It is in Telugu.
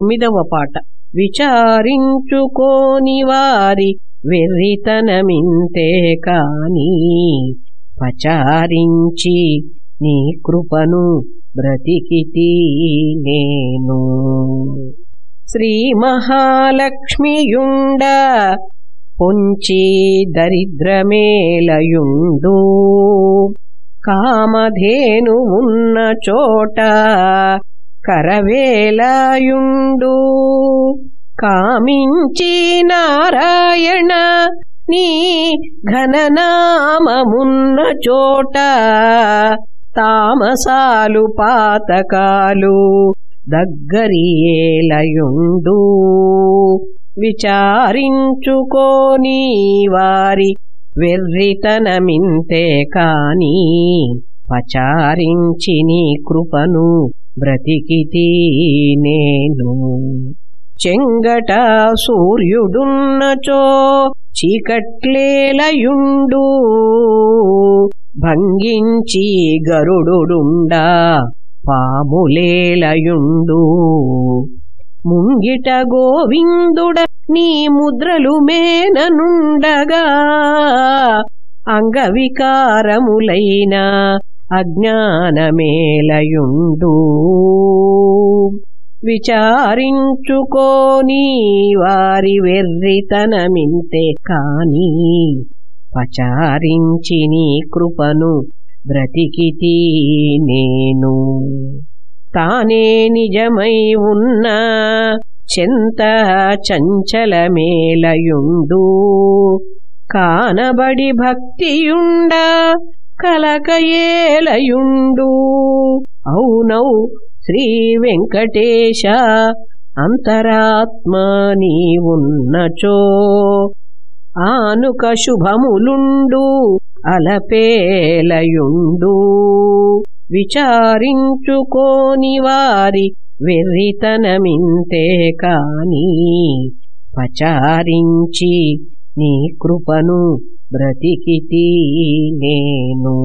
తొమ్మిదవ పాట. విచారించుకోని వారి వెర్రితనమింతే కాని పచారించి నీ కృపను బ్రతికితి నేను. శ్రీ మహాలక్ష్మియుండ పొంచి దరిద్రమేలయుండు. కామధేను ఉన్న చోట కరవేలయుండు. కామించి నారాయణ నీ ఘననామమున్న చోట తామసాలు పాతకాలు దగ్గరియేలయుండు. విచారించుకోని వారి వెర్రితనమింతే కాని పచారించి నీ కృపను బ్రతికితి నేను చెంగట సూర్యుడున్నచో చీకట్లేలయుండు. భంగించి గరుడుండా పాములేలయుండు. ముంగిట గోవిందుడ నీ ముద్రలు మేననుండగా. అంగవికారములైన అజ్ఞానమేలయుండు. విచారించుకోని వారి వెర్రితనమింతే కాని పచారించి నీ కృపను బ్రతికితి నేను. తానే నిజమై ఉన్న చెంత చంచలమేలయుండు. కానబడి భక్తియుండ కలకయేలయుండు. అవునౌ శ్రీ వెంకటేశ అంతరాత్మ నీవున్నచో. ఆనుక శుభములుండు అలపేలయుండు. విచారించుకోని వారి వెర్రితనమింతే కాని పచారించి నీ కృపను బ్రతికితి నేను.